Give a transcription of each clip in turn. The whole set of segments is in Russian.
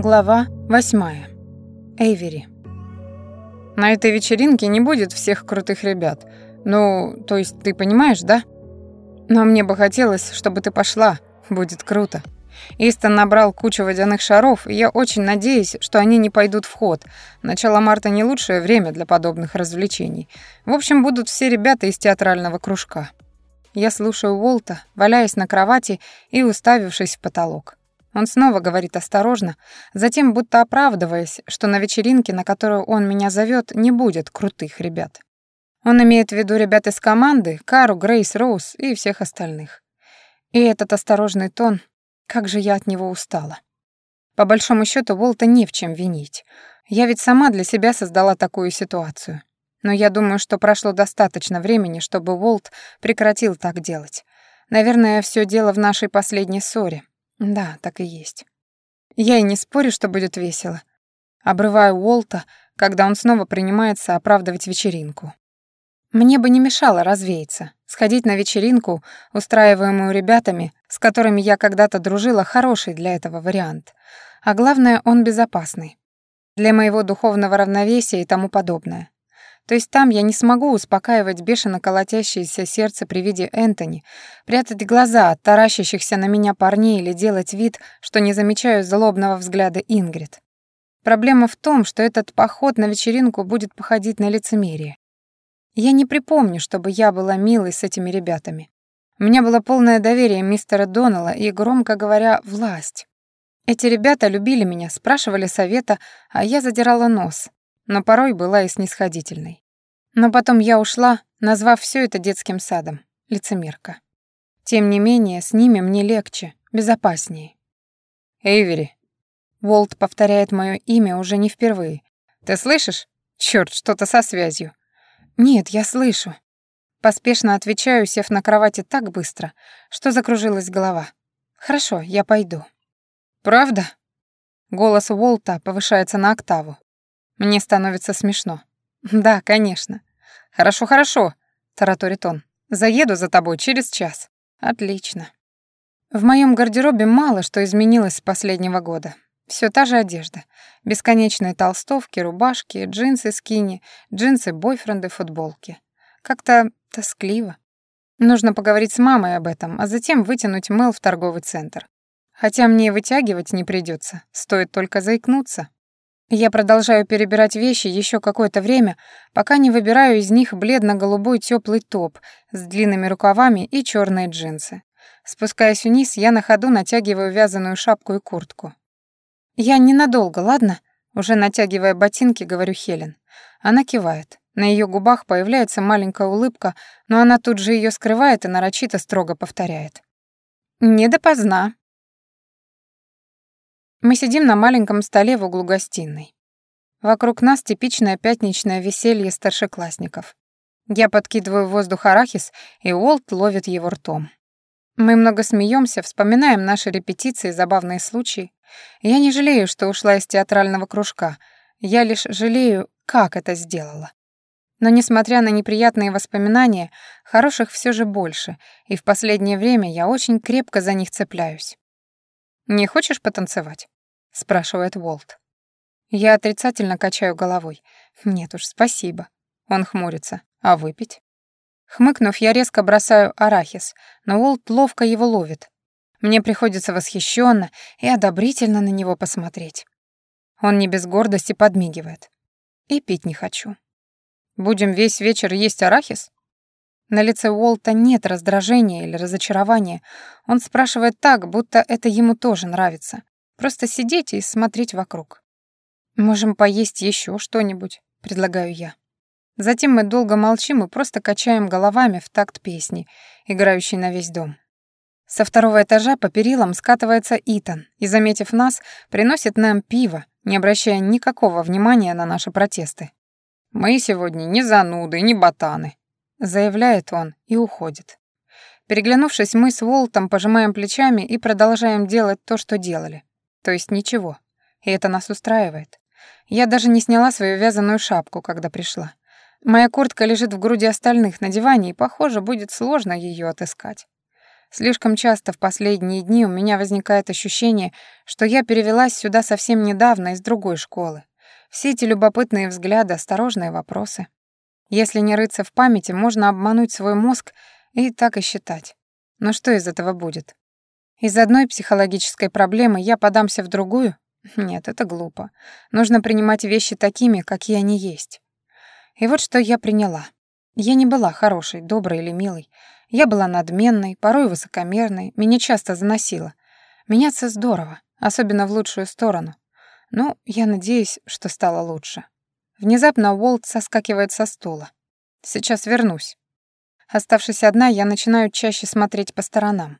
Глава восьмая. Эйвери. На этой вечеринке не будет всех крутых ребят. Ну, то есть ты понимаешь, да? Но мне бы хотелось, чтобы ты пошла. Будет круто. Истон набрал кучу водяных шаров, и я очень надеюсь, что они не пойдут в ход. Начало марта не лучшее время для подобных развлечений. В общем, будут все ребята из театрального кружка. Я слушаю Уолта, валяясь на кровати и уставившись в потолок. Он снова говорит осторожно, затем будто оправдываясь, что на вечеринке, на которую он меня зовет, не будет крутых ребят. Он имеет в виду ребят из команды, Кару, Грейс, Роуз и всех остальных. И этот осторожный тон, как же я от него устала. По большому счету Волта не в чем винить. Я ведь сама для себя создала такую ситуацию. Но я думаю, что прошло достаточно времени, чтобы Волт прекратил так делать. Наверное, все дело в нашей последней ссоре, да, так и есть. Я и не спорю, что будет весело. Обрываю Уолта, когда он снова принимается оправдывать вечеринку. Мне бы не мешало развеяться, сходить на вечеринку, устраиваемую ребятами, с которыми я когда-то дружила, хороший для этого вариант. А главное, он безопасный. Для моего духовного равновесия и тому подобное. То есть там я не смогу успокаивать бешено колотящееся сердце при виде Энтони, прятать глаза от таращащихся на меня парней или делать вид, что не замечаю злобного взгляда Ингрид. Проблема в том, что этот поход на вечеринку будет походить на лицемерие. Я не припомню, чтобы я была милой с этими ребятами. У меня было полное доверие мистера Доннелла и, громко говоря, власть. Эти ребята любили меня, спрашивали совета, а я задирала нос, но порой была и снисходительной. Но потом я ушла, назвав все это детским садом. Лицемерка. Тем не менее, с ними мне легче, безопаснее. «Эйвери». Волт повторяет мое имя уже не впервые. «Ты слышишь? Черт, что-то со связью». «Нет, я слышу». Поспешно отвечаю, сев на кровати так быстро, что закружилась голова. «Хорошо, я пойду». «Правда?» Голос Уолта повышается на октаву. Мне становится смешно. «Да, конечно». «Хорошо, хорошо», — тараторит он. «Заеду за тобой через час». «Отлично». В моем гардеробе мало что изменилось с последнего года. Все та же одежда. Бесконечные толстовки, рубашки, джинсы скини, джинсы, бойфренды, футболки. Как-то тоскливо. Нужно поговорить с мамой об этом, а затем вытянуть Мэл в торговый центр. Хотя мне вытягивать не придется, стоит только заикнуться. Я продолжаю перебирать вещи еще какое-то время, пока не выбираю из них бледно-голубой теплый топ с длинными рукавами и черные джинсы. Спускаясь вниз, я на ходу натягиваю вязаную шапку и куртку. «Я ненадолго, ладно?» Уже натягивая ботинки, говорю Хелен. Она кивает. На ее губах появляется маленькая улыбка, но она тут же ее скрывает и нарочито строго повторяет. «Не допоздна. Мы сидим на маленьком столе в углу гостиной. Вокруг нас типичное пятничное веселье старшеклассников. Я подкидываю в воздух арахис, и Уолт ловит его ртом. Мы много смеемся, вспоминаем наши репетиции, забавные случаи. Я не жалею, что ушла из театрального кружка. Я лишь жалею, как это сделала. Но несмотря на неприятные воспоминания, хороших все же больше, и в последнее время я очень крепко за них цепляюсь. «Не хочешь потанцевать?» — спрашивает Уолт. Я отрицательно качаю головой. «Нет уж, спасибо». Он хмурится. «А выпить?» Хмыкнув, я резко бросаю арахис, но Уолт ловко его ловит. Мне приходится восхищенно и одобрительно на него посмотреть. Он не без гордости подмигивает. И пить не хочу. «Будем весь вечер есть арахис?» На лице Уолта нет раздражения или разочарования. Он спрашивает так, будто это ему тоже нравится. Просто сидеть и смотреть вокруг. «Можем поесть еще что-нибудь», — предлагаю я. Затем мы долго молчим и просто качаем головами в такт песни, играющей на весь дом. Со второго этажа по перилам скатывается Итан и, заметив нас, приносит нам пиво, не обращая никакого внимания на наши протесты. «Мы сегодня не зануды, не ботаны», заявляет он и уходит. Переглянувшись, мы с Волтом пожимаем плечами и продолжаем делать то, что делали. То есть ничего. И это нас устраивает. Я даже не сняла свою вязаную шапку, когда пришла. Моя куртка лежит в груди остальных на диване, и, похоже, будет сложно ее отыскать. Слишком часто в последние дни у меня возникает ощущение, что я перевелась сюда совсем недавно из другой школы. Все эти любопытные взгляды, осторожные вопросы. Если не рыться в памяти, можно обмануть свой мозг и так и считать. Но что из этого будет? Из одной психологической проблемы я подамся в другую? Нет, это глупо. Нужно принимать вещи такими, какие они есть. И вот что я приняла. Я не была хорошей, доброй или милой. Я была надменной, порой высокомерной, меня часто заносило. Меняться здорово, особенно в лучшую сторону. Ну, я надеюсь, что стало лучше. Внезапно Уолт соскакивает со стула. Сейчас вернусь. Оставшись одна, я начинаю чаще смотреть по сторонам.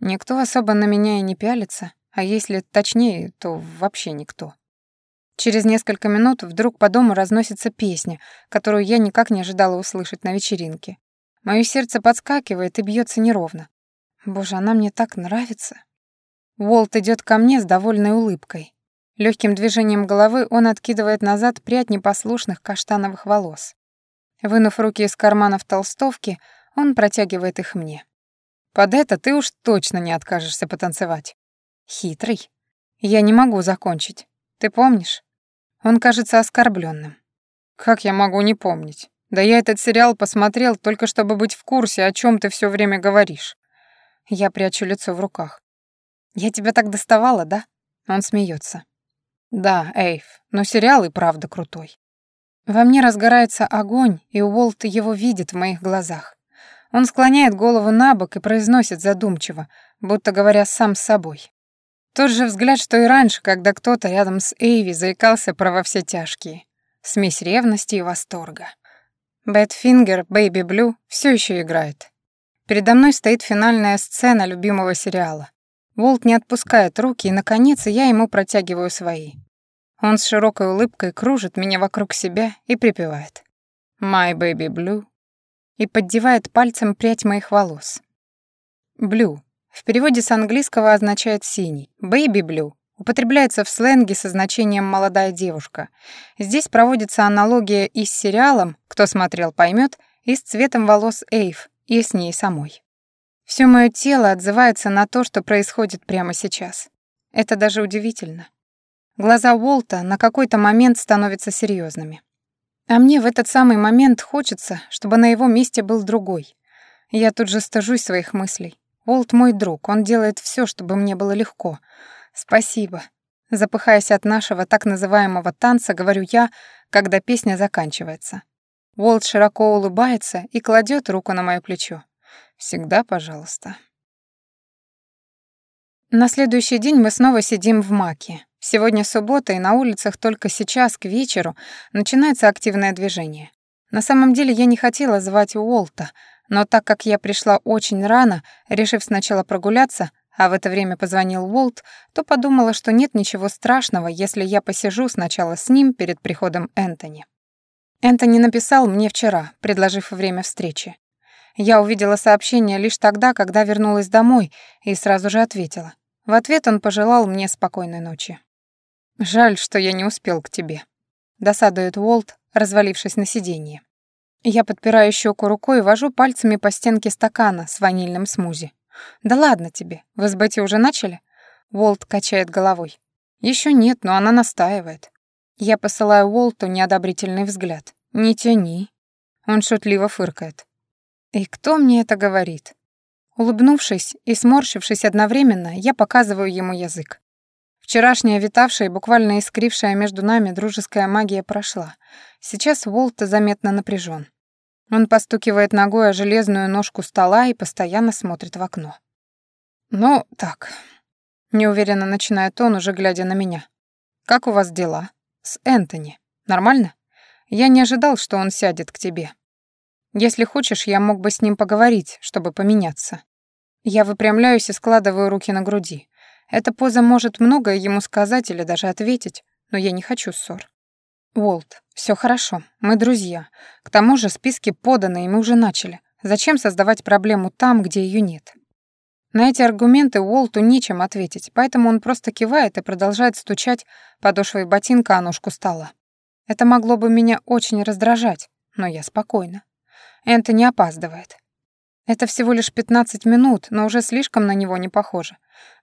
Никто особо на меня и не пялится, а если точнее, то вообще никто. Через несколько минут вдруг по дому разносится песня, которую я никак не ожидала услышать на вечеринке. Моё сердце подскакивает и бьется неровно. Боже, она мне так нравится. Уолт идет ко мне с довольной улыбкой. Легким движением головы он откидывает назад прядь непослушных каштановых волос. Вынув руки из карманов толстовки, он протягивает их мне. «Под это ты уж точно не откажешься потанцевать». «Хитрый. Я не могу закончить. Ты помнишь?» Он кажется оскорбленным. «Как я могу не помнить? Да я этот сериал посмотрел только чтобы быть в курсе, о чем ты все время говоришь. Я прячу лицо в руках. Я тебя так доставала, да? Он смеется. Да, Эйв, но сериал и правда крутой. Во мне разгорается огонь, и Уолт его видит в моих глазах. Он склоняет голову на бок и произносит задумчиво, будто говоря сам с собой. Тот же взгляд, что и раньше, когда кто-то рядом с Эйви заикался про во все тяжкие. Смесь ревности и восторга. Badfinger, Baby Blue все еще играет. Передо мной стоит финальная сцена любимого сериала. Волт не отпускает руки, и, наконец, я ему протягиваю свои. Он с широкой улыбкой кружит меня вокруг себя и припевает. «My baby blue» и поддевает пальцем прядь моих волос. «Blue» в переводе с английского означает «синий», «baby blue» употребляется в сленге со значением «молодая девушка». Здесь проводится аналогия и с сериалом, кто смотрел, поймет, и с цветом волос Эйв, и с ней самой. Все мое тело отзывается на то, что происходит прямо сейчас. Это даже удивительно. Глаза Уолта на какой-то момент становятся серьезными. А мне в этот самый момент хочется, чтобы на его месте был другой. Я тут же стыжусь своих мыслей. Уолт мой друг, он делает все, чтобы мне было легко — «Спасибо». Запыхаясь от нашего так называемого танца, говорю я, когда песня заканчивается. Уолт широко улыбается и кладет руку на моё плечо. «Всегда пожалуйста». На следующий день мы снова сидим в Маке. Сегодня суббота, и на улицах только сейчас, к вечеру, начинается активное движение. На самом деле я не хотела звать Уолта, но так как я пришла очень рано, решив сначала прогуляться, а в это время позвонил Уолт, то подумала, что нет ничего страшного, если я посижу сначала с ним перед приходом Энтони. Энтони написал мне вчера, предложив время встречи. Я увидела сообщение лишь тогда, когда вернулась домой, и сразу же ответила. В ответ он пожелал мне спокойной ночи. «Жаль, что я не успел к тебе», — досадует Уолт, развалившись на сиденье. Я подпираю щеку рукой и вожу пальцами по стенке стакана с ванильным смузи. «Да ладно тебе, вы с Бетти уже начали?» Уолт качает головой. Еще нет, но она настаивает. Я посылаю Уолту неодобрительный взгляд. «Не тяни». Он шутливо фыркает. «И кто мне это говорит?» Улыбнувшись и сморщившись одновременно, я показываю ему язык. Вчерашняя витавшая и буквально искрившая между нами дружеская магия прошла. Сейчас Уолт заметно напряжен. Он постукивает ногой о железную ножку стола и постоянно смотрит в окно. «Ну, так», — неуверенно начинает он, уже глядя на меня. «Как у вас дела? С Энтони? Нормально? Я не ожидал, что он сядет к тебе. Если хочешь, я мог бы с ним поговорить, чтобы поменяться». Я выпрямляюсь и складываю руки на груди. Эта поза может многое ему сказать или даже ответить, но я не хочу ссор. Уолт, все хорошо, мы друзья. К тому же списки поданы, и мы уже начали. Зачем создавать проблему там, где ее нет? На эти аргументы Уолту нечем ответить, поэтому он просто кивает и продолжает стучать подошвой ботинка о ножку стола. Это могло бы меня очень раздражать, но я спокойна. Энтони опаздывает. Это всего лишь 15 минут, но уже слишком на него не похоже.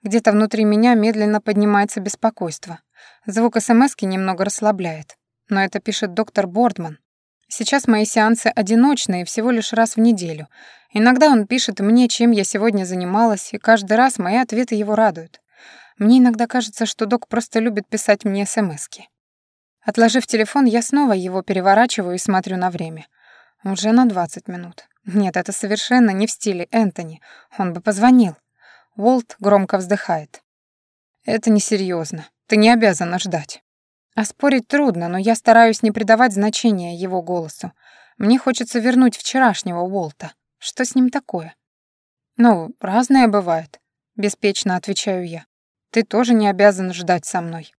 Где-то внутри меня медленно поднимается беспокойство. Звук СМСки немного расслабляет. Но это пишет доктор Бордман. Сейчас мои сеансы одиночные, всего лишь раз в неделю. Иногда он пишет мне, чем я сегодня занималась, и каждый раз мои ответы его радуют. Мне иногда кажется, что док просто любит писать мне СМСки. Отложив телефон, я снова его переворачиваю и смотрю на время. Уже на 20 минут. Нет, это совершенно не в стиле Энтони. Он бы позвонил. Уолт громко вздыхает. Это несерьезно. Ты не обязана ждать. А спорить трудно, но я стараюсь не придавать значения его голосу. Мне хочется вернуть вчерашнего Уолта. Что с ним такое? Ну, разное бывает, беспечно отвечаю я. Ты тоже не обязан ждать со мной.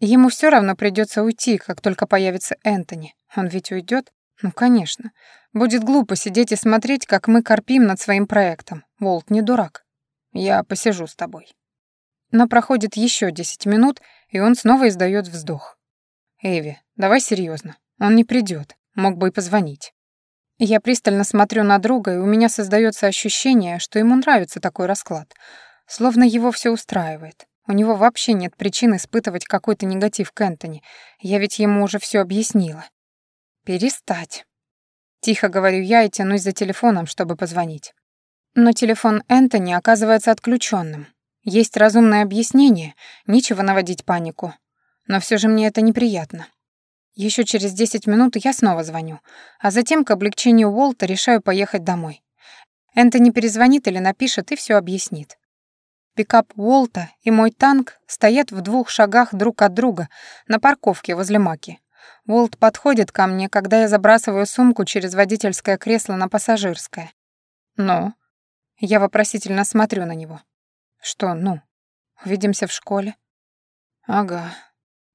Ему все равно придется уйти, как только появится Энтони. Он ведь уйдет? Ну, конечно. Будет глупо сидеть и смотреть, как мы корпим над своим проектом. Волт не дурак. Я посижу с тобой. Но проходит еще 10 минут, и он снова издает вздох. Эви, давай серьезно. Он не придет. Мог бы и позвонить. Я пристально смотрю на друга, и у меня создается ощущение, что ему нравится такой расклад. Словно его все устраивает. У него вообще нет причин испытывать какой-то негатив к Энтони. Я ведь ему уже все объяснила. Перестать. Тихо говорю я и тянусь за телефоном, чтобы позвонить. Но телефон Энтони оказывается отключенным. Есть разумное объяснение, нечего наводить панику. Но все же мне это неприятно. Еще через 10 минут я снова звоню, а затем к облегчению Уолта решаю поехать домой. Энтони перезвонит или напишет и все объяснит. Пикап Уолта и мой танк стоят в двух шагах друг от друга на парковке возле Маки. Уолт подходит ко мне, когда я забрасываю сумку через водительское кресло на пассажирское. «Ну?» Я вопросительно смотрю на него. «Что «ну?» Увидимся в школе?» «Ага».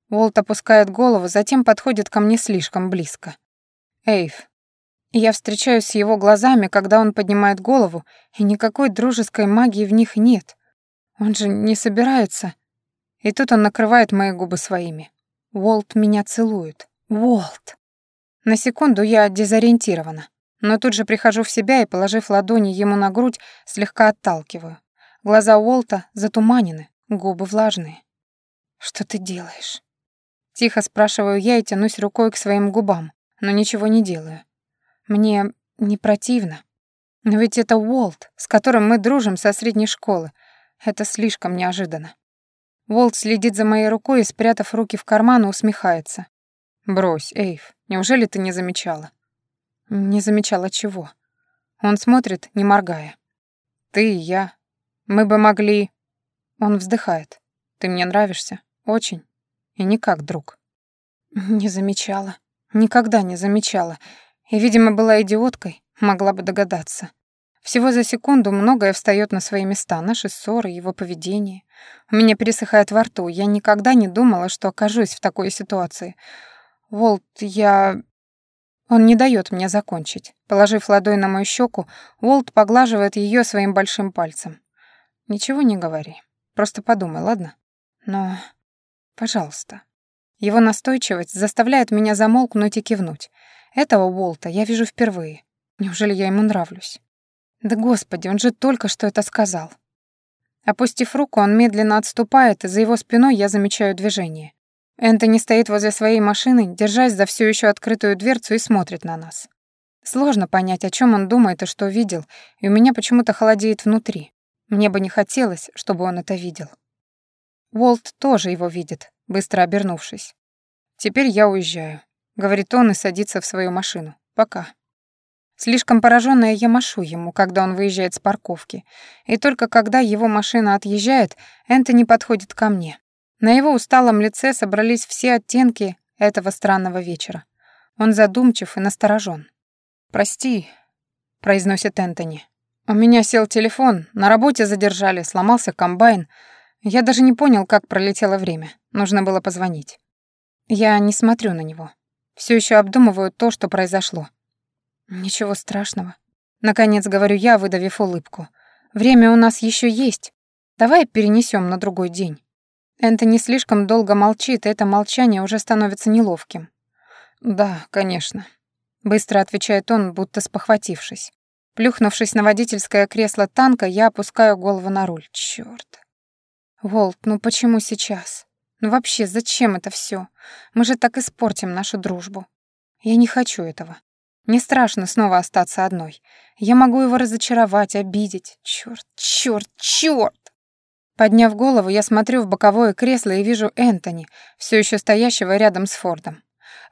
Уолт опускает голову, затем подходит ко мне слишком близко. «Эйв». Я встречаюсь с его глазами, когда он поднимает голову, и никакой дружеской магии в них нет. Он же не собирается. И тут он накрывает мои губы своими. Уолт меня целует. Уолт. На секунду я дезориентирована, но тут же прихожу в себя и, положив ладони ему на грудь, слегка отталкиваю. Глаза Уолта затуманены, губы влажные. «Что ты делаешь?» Тихо спрашиваю я и тянусь рукой к своим губам, но ничего не делаю. Мне не противно. Но ведь это Уолт, с которым мы дружим со средней школы, это слишком неожиданно. Волт следит за моей рукой и, спрятав руки в карман, усмехается. «Брось, Эйв, неужели ты не замечала?» «Не замечала чего?» Он смотрит, не моргая. «Ты и я. Мы бы могли...» Он вздыхает. «Ты мне нравишься. Очень. И никак, друг». «Не замечала. Никогда не замечала. И, видимо, была идиоткой, могла бы догадаться. Всего за секунду многое встает на свои места, наши ссоры, его поведение. У меня пересыхает во рту, я никогда не думала, что окажусь в такой ситуации. Волт, я... Он не дает мне закончить. Положив ладонь на мою щеку, Уолт поглаживает ее своим большим пальцем. «Ничего не говори. Просто подумай, ладно? Но... Пожалуйста». Его настойчивость заставляет меня замолкнуть и кивнуть. Этого Уолта я вижу впервые. Неужели я ему нравлюсь? Да господи, он же только что это сказал. Опустив руку, он медленно отступает, и за его спиной я замечаю движение. Энтони стоит возле своей машины, держась за всю еще открытую дверцу и смотрит на нас. Сложно понять, о чем он думает и что видел, и у меня почему-то холодеет внутри. Мне бы не хотелось, чтобы он это видел. Уолт тоже его видит, быстро обернувшись. «Теперь я уезжаю», — говорит он и садится в свою машину. «Пока». Слишком пораженная я машу ему, когда он выезжает с парковки. И только когда его машина отъезжает, Энтони подходит ко мне. На его усталом лице собрались все оттенки этого странного вечера. Он задумчив и насторожен. «Прости», — произносит Энтони. «У меня сел телефон, на работе задержали, сломался комбайн. Я даже не понял, как пролетело время. Нужно было позвонить». Я не смотрю на него. Все еще обдумываю то, что произошло. «Ничего страшного». Наконец говорю я, выдавив улыбку. «Время у нас еще есть. Давай перенесем на другой день». Энтони слишком долго молчит, и это молчание уже становится неловким. «Да, конечно», — быстро отвечает он, будто спохватившись. Плюхнувшись на водительское кресло танка, я опускаю голову на руль. Чёрт. Волт, ну почему сейчас? Ну вообще, зачем это всё? Мы же так испортим нашу дружбу. Я не хочу этого. Мне страшно снова остаться одной. Я могу его разочаровать, обидеть. Чёрт, чёрт, чёрт! Подняв голову, я смотрю в боковое кресло и вижу Энтони, всё ещё стоящего рядом с Фордом.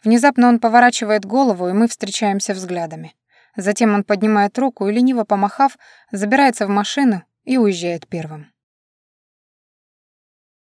Внезапно он поворачивает голову, и мы встречаемся взглядами. Затем он поднимает руку и, лениво помахав, забирается в машину и уезжает первым.